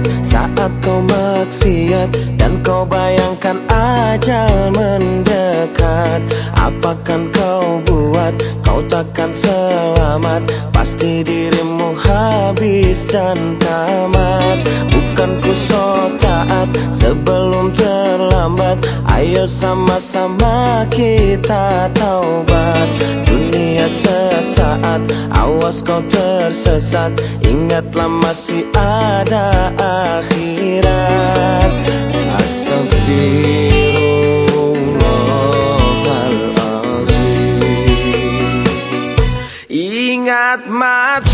ingat saat kau maksiat Dan kau bayangkan ajal mendekat. Apakan kau buat, kau takkan selamat. Pasti dirimu habis dan tamat. Bukan ku taat sebelum terlambat. Ayo sama-sama kita taubat sesaat, awas kau tersesat Ingatlah masih ada akhirat. Astagfirullahaladzim. Ingat mati,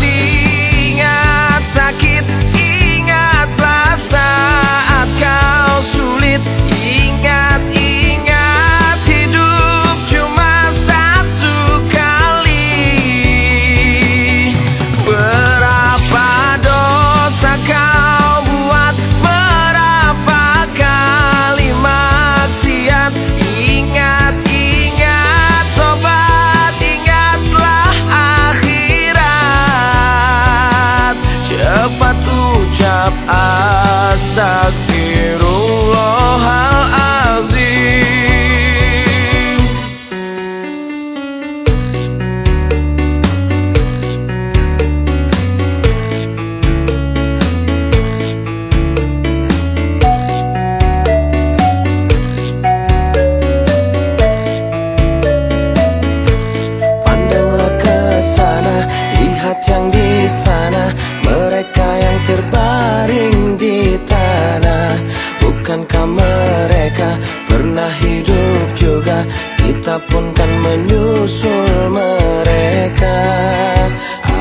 Bukankah mereka pernah hidup juga? Kita pun kan menyusul mereka.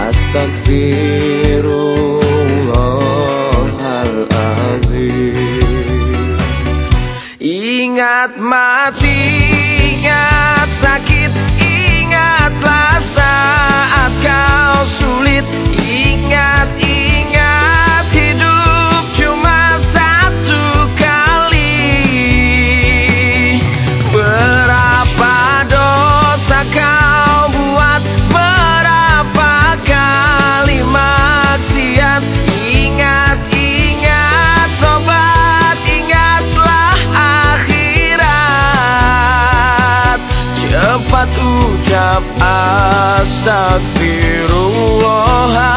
Astagfirullahalazim Ingat mati, astagfirullah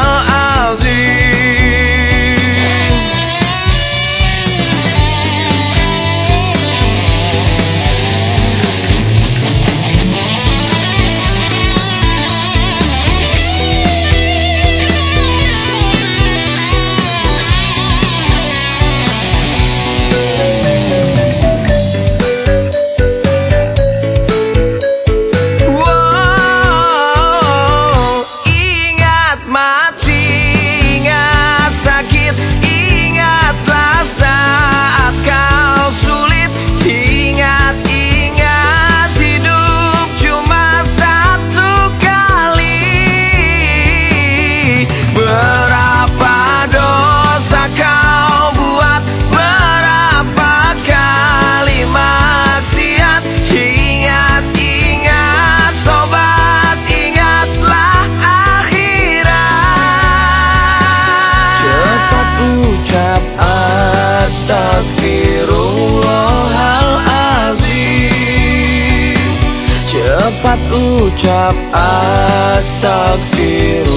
Cepat ucap astagfirullah